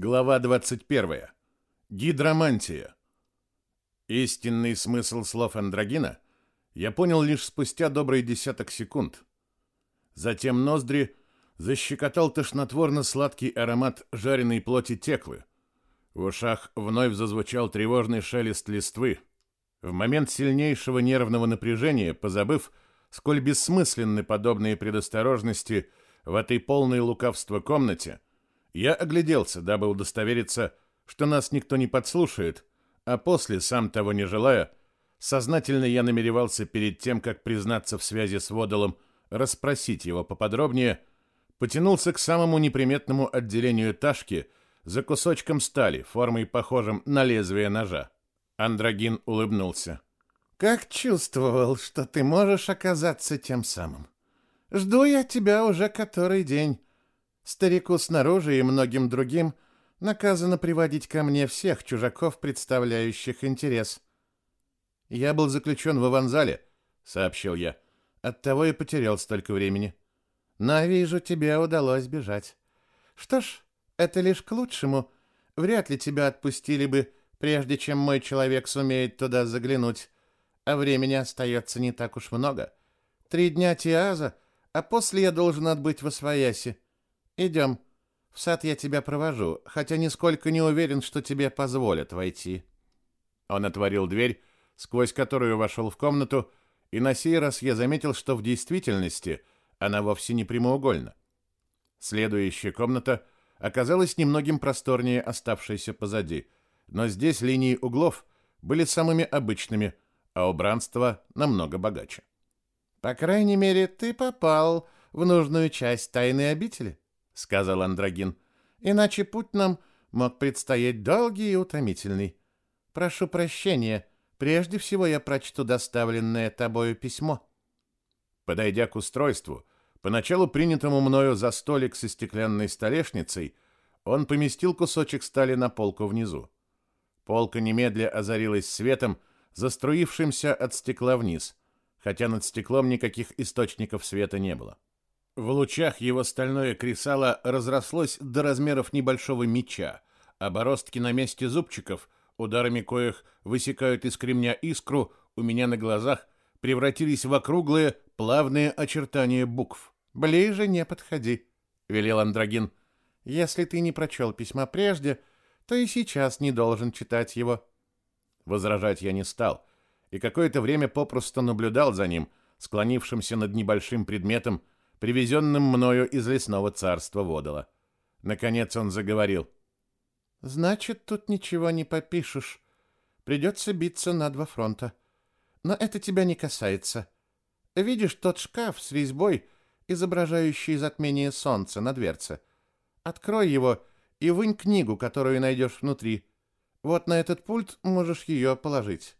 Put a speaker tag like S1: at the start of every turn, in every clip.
S1: Глава 21. Гидромантия. Истинный смысл слов Андрогина я понял лишь спустя добрый десяток секунд. Затем ноздри защекотал тошнотворно-сладкий аромат жареной плоти теклы. В ушах вновь зазвучал тревожный шелест листвы. В момент сильнейшего нервного напряжения, позабыв, сколь бессмысленны подобные предосторожности в этой полной лукавства комнате, я огляделся, дабы удостовериться, что нас никто не подслушает, а после, сам того не желая, сознательно я намеревался перед тем, как признаться в связи с Водолом, расспросить его поподробнее, потянулся к самому неприметному отделению ташки за кусочком стали, формой похожим на лезвие ножа. Андрогин улыбнулся.
S2: «Как чувствовал, что ты можешь оказаться тем самым. Жду я тебя уже который день. Старику снаружи и многим другим наказано приводить ко мне всех чужаков, представляющих интерес.
S1: Я был заключен в Аванзале, сообщил я. Оттого и потерял столько времени.
S2: Но вижу, тебе удалось бежать. Что ж, это лишь к лучшему. Вряд ли тебя отпустили бы, прежде чем мой человек сумеет туда заглянуть. А времени остается не так уж много. Три дня Тиаза, а после я должен отбыть в Освояси. Идем. В сад я тебя провожу, хотя нисколько не уверен, что тебе позволят войти.
S1: Он отворил дверь, сквозь которую вошел в комнату, и на сей раз я заметил, что в действительности она вовсе не прямоугольна. Следующая комната оказалась немногим просторнее оставшейся позади, но здесь линии углов были самыми обычными, а убранство намного богаче.
S2: По крайней мере, ты попал в нужную часть тайной обители сказал Андрогин. Иначе путь нам мог предстоять долгий и утомительный. Прошу прощения, прежде всего я прочту доставленное тобою письмо.
S1: Подойдя к устройству, поначалу принятому мною за столик со стеклянной столешницей, он поместил кусочек стали на полку внизу. Полка немедля озарилась светом, заструившимся от стекла вниз, хотя над стеклом никаких источников света не было. В лучах его стальное кресало разрослось до размеров небольшого меча, а бороздки на месте зубчиков, ударами коих высекают из кремня искру, у меня на глазах превратились в округлые, плавные очертания букв.
S2: «Ближе не подходи», — велел Андрогин. «Если ты не прочел письма прежде, то и сейчас не должен читать его».
S1: Возражать я не стал, и какое-то время попросту наблюдал за ним, склонившимся над небольшим предметом, привезенным мною из лесного царства Водола. Наконец он заговорил.
S2: «Значит, тут ничего не попишешь. Придется биться на два фронта. Но это тебя не касается. Видишь тот шкаф с резьбой, изображающий затмение солнца на дверце? Открой его и вынь книгу, которую найдешь внутри. Вот на этот пульт можешь ее положить».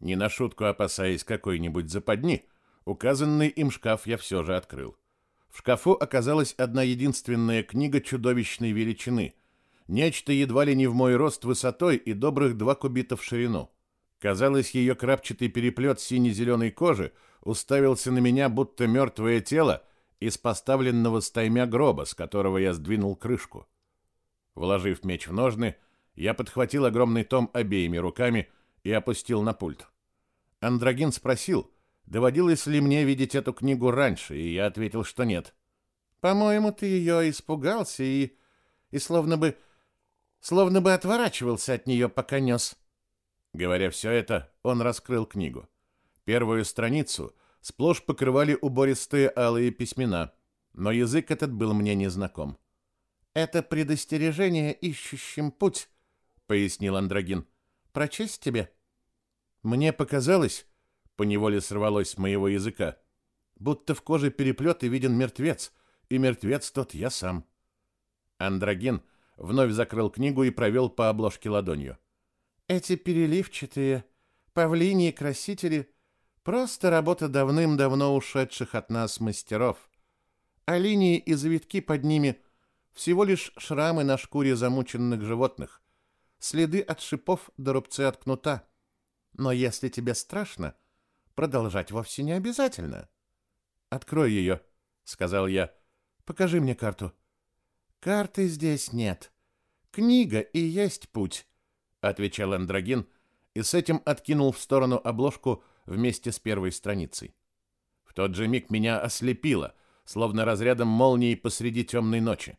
S1: Не на шутку опасаясь какой-нибудь западни, Указанный им шкаф я все же открыл. В шкафу оказалась одна единственная книга чудовищной величины. Нечто едва ли не в мой рост высотой и добрых два кубита в ширину. Казалось, ее крапчатый переплет сине-зеленой кожи уставился на меня, будто мертвое тело из поставленного стаймя гроба, с которого я сдвинул крышку. Вложив меч в ножны, я подхватил огромный том обеими руками и опустил на пульт. Андрогин спросил — доводилось ли мне видеть эту книгу раньше, и я ответил, что нет.
S2: По-моему, ты ее испугался и и словно бы словно бы отворачивался от нее, пока нес.
S1: Говоря все это, он раскрыл книгу. Первую страницу сплошь покрывали убористые алые письмена, но язык этот был мне незнаком.
S2: «Это предостережение ищущим путь», — пояснил Андрогин. «Прочесть тебе?»
S1: Мне показалось, поневоле сорвалось с моего языка. Будто в коже переплет и виден мертвец, и мертвец тот я сам. Андрогин вновь закрыл книгу и провел по обложке ладонью.
S2: Эти переливчатые павлиньи красители — просто работа давным-давно ушедших от нас мастеров. А линии и завитки под ними — всего лишь шрамы на шкуре замученных животных, следы от шипов до рубцы от кнута. Но если тебе страшно, продолжать вовсе не обязательно.
S1: Открой ее, сказал я. Покажи мне карту.
S2: Карты здесь нет. Книга и есть путь, отвечал Андрогин и с этим откинул в сторону обложку вместе с первой страницей. В тот же миг меня ослепило, словно разрядом молнии посреди темной ночи.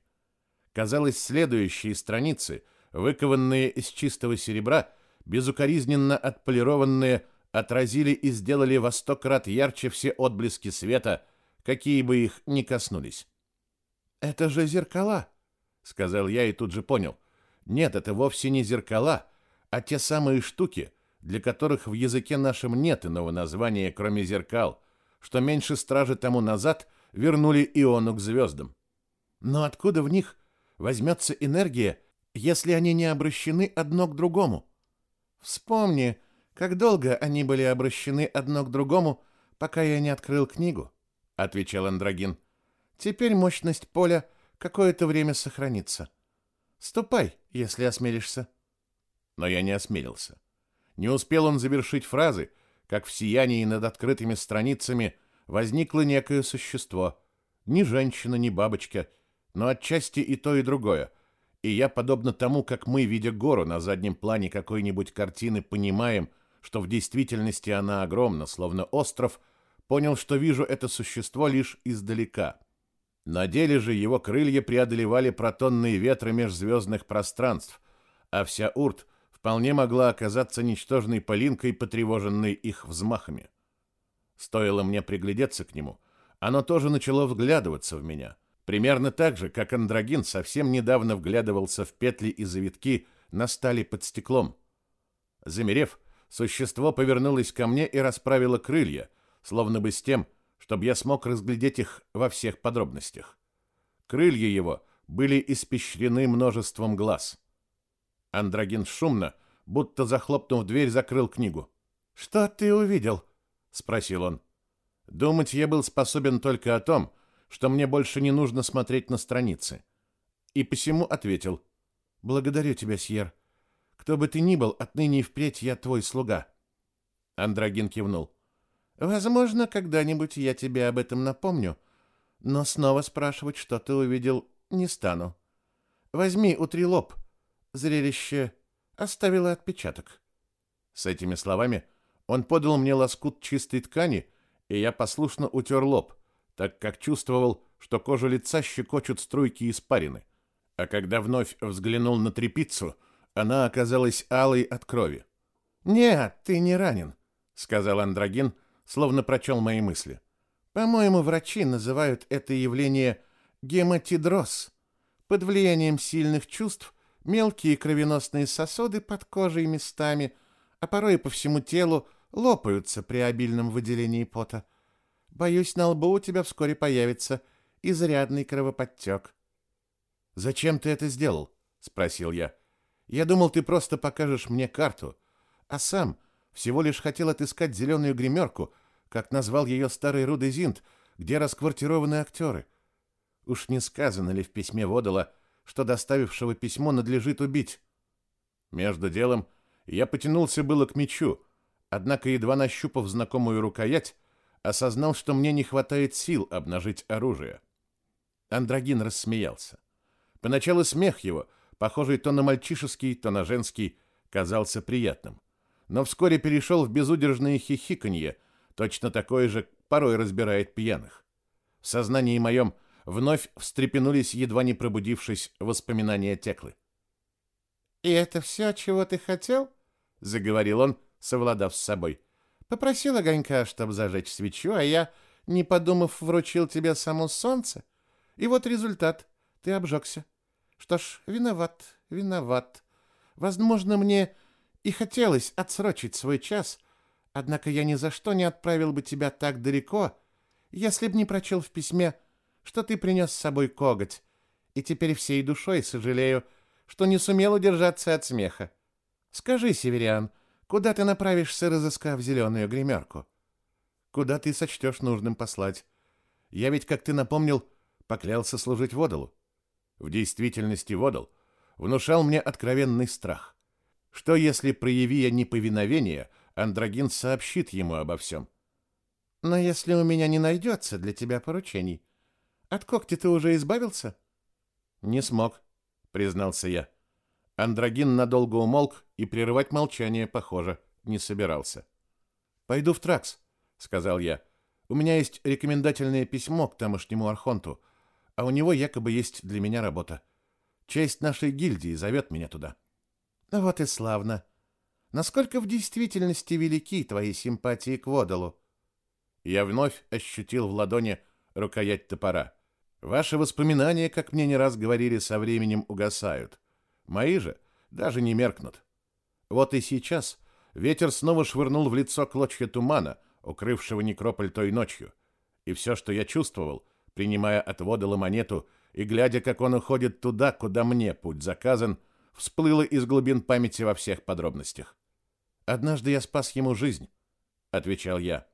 S2: Казалось, следующие страницы, выкованные из чистого серебра, безукоризненно отполированные, отразили и сделали во сто крат ярче все отблески света, какие бы их ни коснулись. «Это же зеркала!» — сказал я и тут же понял. «Нет, это вовсе не зеркала, а те самые штуки, для которых в языке нашем нет иного названия, кроме зеркал, что меньше стражи тому назад вернули Иону к звездам. Но откуда в них возьмется энергия, если они не обращены одно к другому? Вспомни, как долго они были обращены одно к другому, пока я не открыл книгу, — отвечал Андрогин. Теперь мощность поля какое-то время сохранится. Ступай, если осмелишься. Но я не осмелился. Не успел он завершить фразы, как в сиянии над открытыми страницами возникло некое существо. Ни женщина, ни бабочка, но отчасти и то, и другое. И я, подобно тому, как мы, видя гору на заднем плане какой-нибудь картины, понимаем, что в действительности она огромна, словно остров, понял, что вижу это существо лишь издалека. На деле же его крылья преодолевали протонные ветры межзвездных пространств, а вся Урт вполне могла оказаться ничтожной полинкой, потревоженной их взмахами. Стоило мне приглядеться к нему, оно тоже начало вглядываться в меня, примерно так же, как андрогин совсем недавно вглядывался в петли и завитки на стали под стеклом. Замерев, существо повернулось ко мне и расправило крылья, словно бы с тем, чтобы я смог разглядеть их во всех подробностях. Крылья его были испещрены множеством глаз. Андрогин шумно, будто захлопнув дверь, закрыл книгу. «Что ты увидел?» — спросил он. Думать я был способен только о том, что мне больше не нужно смотреть на страницы. И посему ответил. «Благодарю тебя, Сьер. Кто бы ты ни был, отныне и впредь я твой слуга». Андрогин кивнул. «Возможно, когда-нибудь я тебе об этом напомню, но снова спрашивать, что ты увидел, не стану. Возьми, утри лоб, Зрелище оставило отпечаток. С этими словами он подал мне лоскут чистой ткани, и я послушно утер лоб, так как чувствовал, что кожу лица щекочут струйки испарины. А когда вновь взглянул на трепицу, она оказалась алой от крови. «Нет, ты не ранен», — сказал Андрогин, словно прочел мои мысли. «По-моему, врачи называют это явление гематидроз. Под влиянием сильных чувств Мелкие кровеносные сосуды под кожей местами, а порой и по всему телу, лопаются при обильном выделении пота. Боюсь, на лбу у тебя вскоре появится изрядный кровоподтек. «Зачем ты это сделал?» — спросил я. «Я думал, ты просто покажешь мне карту, а сам всего лишь хотел отыскать зеленую гримерку, как назвал ее старый Рудезинт, где расквартированы актеры. Уж не сказано ли в письме Водола, что доставившего письмо надлежит убить. Между делом я потянулся было к мечу, однако, едва нащупав знакомую рукоять, осознал, что мне не хватает сил обнажить оружие. Андрогин рассмеялся. Поначалу смех его, похожий то на мальчишеский, то на женский, казался приятным. Но вскоре перешел в безудержное хихиканье, точно такое же порой разбирает пьяных. В сознании моем вновь встрепенулись, едва не пробудившись, воспоминания Теклы. «И это все, чего ты хотел?» — заговорил он, совладав с собой. «Попросил огонька, чтобы зажечь свечу, а я, не подумав, вручил тебе само солнце. И вот результат. Ты обжегся. Что ж, виноват, виноват. Возможно, мне и хотелось отсрочить свой час, однако я ни за что не отправил бы тебя так далеко, если б не прочел в письме что ты принес с собой коготь, и теперь всей душой сожалею, что не сумел удержаться от смеха. Скажи, северян, куда ты направишься, разыскав зеленую гримерку? Куда ты сочтешь нужным послать? Я ведь, как ты напомнил, поклялся служить Водолу. В действительности Водол внушал мне откровенный страх. Что, если, прояви я неповиновение, Андрогин сообщит ему обо всем? Но если у меня не найдется для тебя поручений, от когти ты уже избавился? Не смог, признался я.
S1: Андрогин надолго умолк и прерывать молчание, похоже, не собирался. «Пойду в Тракс», — сказал я. «У меня есть рекомендательное письмо к тамошнему архонту, а у него якобы есть для меня работа. Честь нашей гильдии зовет меня туда».
S2: «Ну «Вот и славно. Насколько в действительности велики твои симпатии к Водолу?»
S1: Я вновь ощутил в ладони рукоять топора. Ваши воспоминания, как мне не раз говорили, со временем угасают. Мои же даже не меркнут. Вот и сейчас ветер снова швырнул в лицо клочья тумана, укрывшего некрополь той ночью. И все, что я чувствовал, принимая от Водола монету и глядя, как он уходит туда, куда мне путь заказан, всплыло из глубин памяти во всех подробностях. «Однажды я спас ему жизнь», — отвечал я.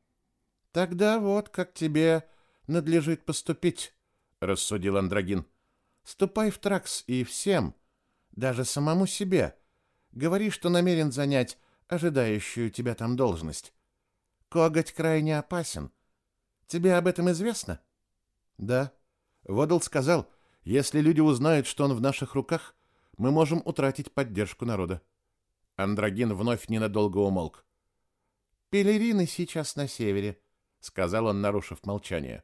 S2: «Тогда вот как тебе надлежит поступить», — рассудил Андрогин. «Ступай в Тракс и всем, даже самому себе, говори, что намерен занять ожидающую тебя там должность. Коготь крайне опасен. Тебе об этом известно?»
S1: «Да». Водол сказал, если люди узнают, что он в наших руках, мы можем утратить поддержку народа. Андрогин вновь ненадолго умолк.
S2: «Пелерины сейчас на севере», — сказал он, нарушив молчание.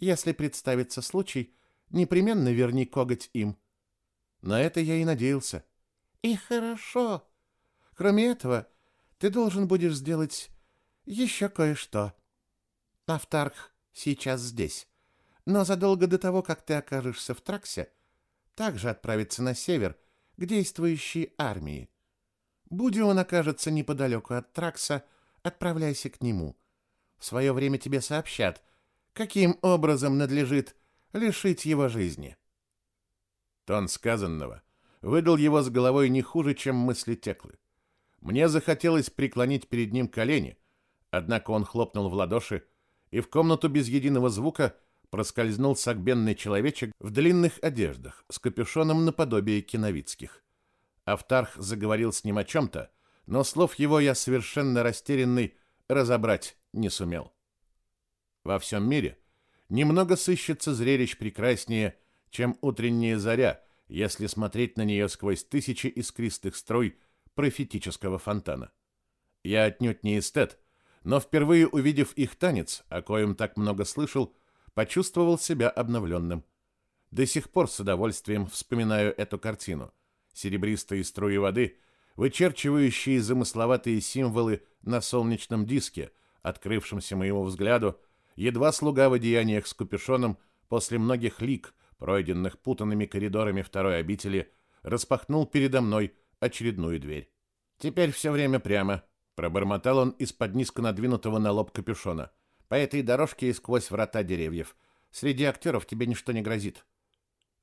S2: Если представится случай, непременно верни коготь им.
S1: На это я и надеялся.
S2: И хорошо. Кроме этого, ты должен будешь сделать еще кое-что. Автарх сейчас здесь. Но задолго до того, как ты окажешься в Траксе, также отправится на север к действующей армии. Будь он окажется неподалеку от Тракса, отправляйся к нему. В свое время тебе сообщат, каким образом надлежит лишить его жизни.
S1: Тон сказанного выдал его с головой не хуже, чем мысли Теклы. Мне захотелось преклонить перед ним колени, однако он хлопнул в ладоши, и в комнату без единого звука проскользнул сагбенный человечек в длинных одеждах с капюшоном наподобие киновицких. Автарх заговорил с ним о чем-то, но слов его я совершенно растерянный разобрать не сумел. Во всем мире немного сыщется зрелищ прекраснее, чем утренняя заря, если смотреть на нее сквозь тысячи искристых струй профетического фонтана. Я отнюдь не эстет, но впервые увидев их танец, о коем так много слышал, почувствовал себя обновленным. До сих пор с удовольствием вспоминаю эту картину. Серебристые струи воды, вычерчивающие замысловатые символы на солнечном диске, открывшемся моему взгляду, едва слуга в одеяниях с капюшоном после многих лик, пройденных путанными коридорами второй обители, распахнул передо мной очередную дверь. «Теперь все время прямо», — пробормотал он из-под низко надвинутого на лоб капюшона. «По этой дорожке и сквозь врата деревьев. Среди актеров тебе ничто не грозит».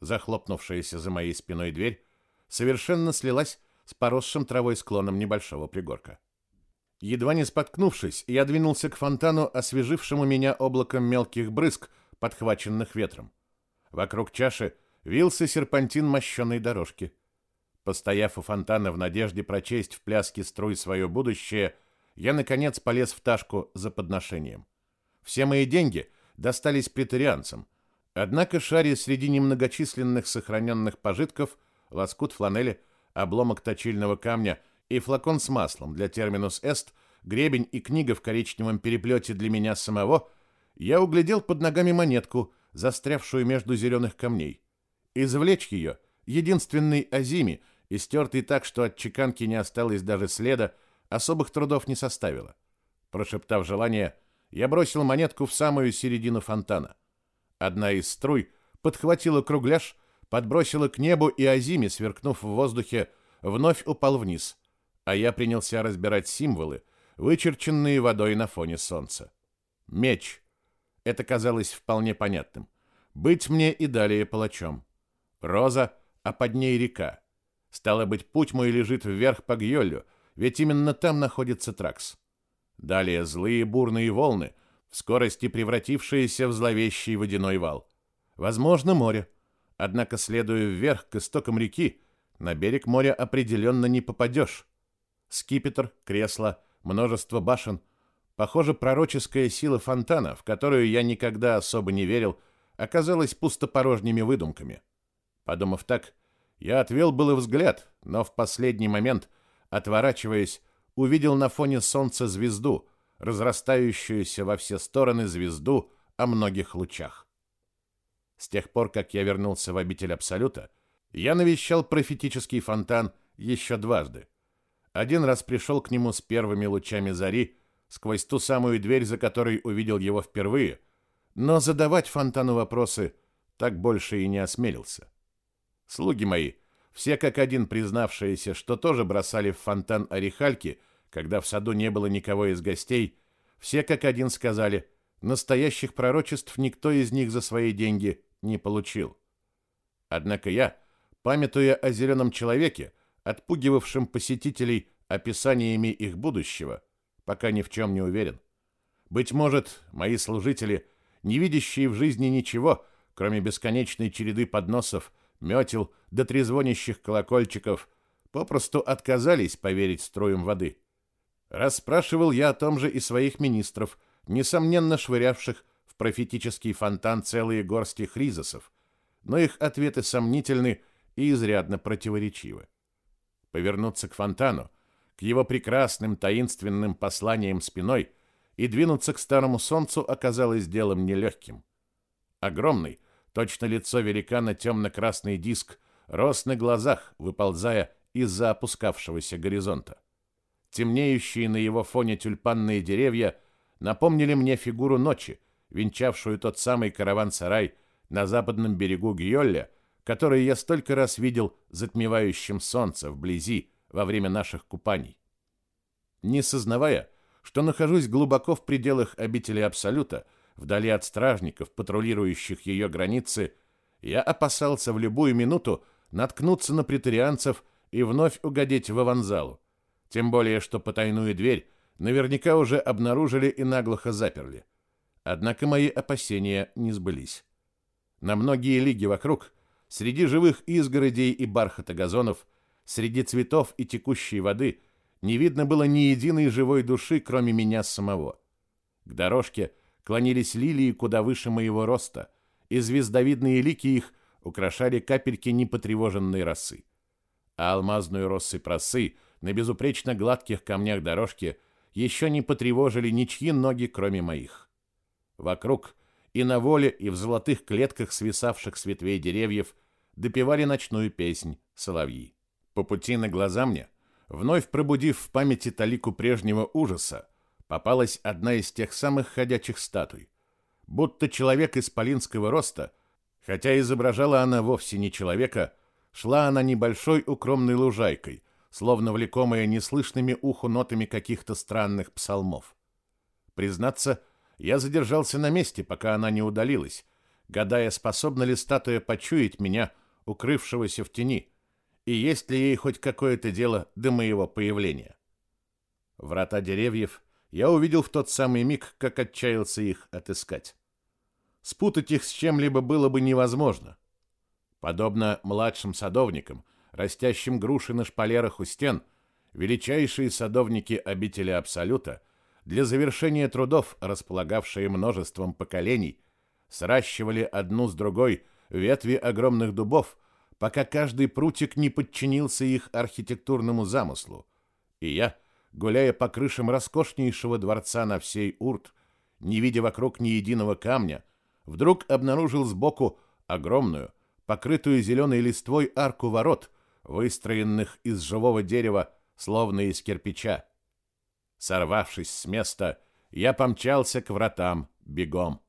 S1: Захлопнувшаяся за моей спиной дверь совершенно слилась с поросшим травой склоном небольшого пригорка. Едва не споткнувшись, я двинулся к фонтану, освежившему меня облаком мелких брызг, подхваченных ветром. Вокруг чаши вился серпантин мощенной дорожки. Постояв у фонтана в надежде прочесть в пляске струй свое будущее, я, наконец, полез в ташку за подношением. Все мои деньги достались претарианцам, однако шаре среди немногочисленных сохраненных пожитков, лоскут фланели, обломок точильного камня — и флакон с маслом для терминус эст, гребень и книга в коричневом переплете для меня самого, я углядел под ногами монетку, застрявшую между зеленых камней. Извлечь ее, единственный Азими, истертый так, что от чеканки не осталось даже следа, особых трудов не составило. Прошептав желание, я бросил монетку в самую середину фонтана. Одна из струй подхватила кругляш, подбросила к небу, и Азими, сверкнув в воздухе, вновь упал вниз, а я принялся разбирать символы, вычерченные водой на фоне солнца. Меч. Это казалось вполне понятным. Быть мне и далее палачом. Роза, а под ней река. Стало быть, путь мой лежит вверх по Гьоллю, ведь именно там находится Тракс. Далее злые бурные волны, в скорости превратившиеся в зловещий водяной вал. Возможно, море. Однако, следуя вверх к истокам реки, на берег моря определенно не попадешь. Скипетр, кресло, множество башен. Похоже, пророческая сила фонтана, в которую я никогда особо не верил, оказалась пустопорожними выдумками. Подумав так, я отвел было взгляд, но в последний момент, отворачиваясь, увидел на фоне солнца звезду, разрастающуюся во все стороны звезду о многих лучах. С тех пор, как я вернулся в обитель Абсолюта, я навещал профетический фонтан еще дважды. Один раз пришел к нему с первыми лучами зари, сквозь ту самую дверь, за которой увидел его впервые, но задавать фонтану вопросы так больше и не осмелился. Слуги мои, все как один признавшиеся, что тоже бросали в фонтан орехальки, когда в саду не было никого из гостей, все как один сказали, настоящих пророчеств никто из них за свои деньги не получил. Однако я, памятуя о зеленом человеке, отпугивавшем посетителей описаниями их будущего, пока ни в чем не уверен. Быть может, мои служители, не видящие в жизни ничего, кроме бесконечной череды подносов, метел до трезвонящих колокольчиков, попросту отказались поверить струям воды. Расспрашивал я о том же и своих министров, несомненно швырявших в профетический фонтан целые горсти хризосов, но их ответы сомнительны и изрядно противоречивы. Повернуться к фонтану, к его прекрасным таинственным посланиям спиной и двинуться к старому солнцу оказалось делом нелегким. Огромный, точно лицо великана темно-красный диск, рос на глазах, выползая из-за опускавшегося горизонта. Темнеющие на его фоне тюльпанные деревья напомнили мне фигуру ночи, венчавшую тот самый караван-сарай на западном берегу Гьолля, который я столько раз видел затмевающим солнце вблизи во время наших купаний. Не сознавая, что нахожусь глубоко в пределах обители Абсолюта, вдали от стражников, патрулирующих ее границы, я опасался в любую минуту наткнуться на претарианцев и вновь угодить в аванзалу. Тем более, что потайную дверь наверняка уже обнаружили и наглухо заперли. Однако мои опасения не сбылись. На многие лиги вокруг Среди живых изгородей и бархата газонов, среди цветов и текущей воды не видно было ни единой живой души, кроме меня самого. К дорожке клонились лилии куда выше моего роста, и звездовидные лики их украшали капельки непотревоженной росы. А алмазную россыпь росы на безупречно гладких камнях дорожки еще не потревожили ничьи ноги, кроме моих. Вокруг и на воле, и в золотых клетках свисавших с ветвей деревьев допевали ночную песнь соловьи. По пути на глаза мне, вновь пробудив в памяти талику прежнего ужаса, попалась одна из тех самых ходячих статуй. Будто человек исполинского роста, хотя изображала она вовсе не человека, шла она небольшой укромной лужайкой, словно влекомая неслышными уху нотами каких-то странных псалмов. Признаться, я задержался на месте, пока она не удалилась, гадая, способна ли статуя почуять меня, укрывшегося в тени, и есть ли ей хоть какое-то дело до моего появления. Врата деревьев я увидел в тот самый миг, как отчаялся их отыскать. Спутать их с чем-либо было бы невозможно. Подобно младшим садовникам, растящим груши на шпалерах у стен, величайшие садовники обители Абсолюта для завершения трудов, располагавшие множеством поколений, сращивали одну с другой ветви огромных дубов, пока каждый прутик не подчинился их архитектурному замыслу. И я, гуляя по крышам роскошнейшего дворца на всей Урт, не видя вокруг ни единого камня, вдруг обнаружил сбоку огромную, покрытую зеленой листвой арку ворот, выстроенных из живого дерева, словно из кирпича. Сорвавшись с места, я помчался к вратам бегом.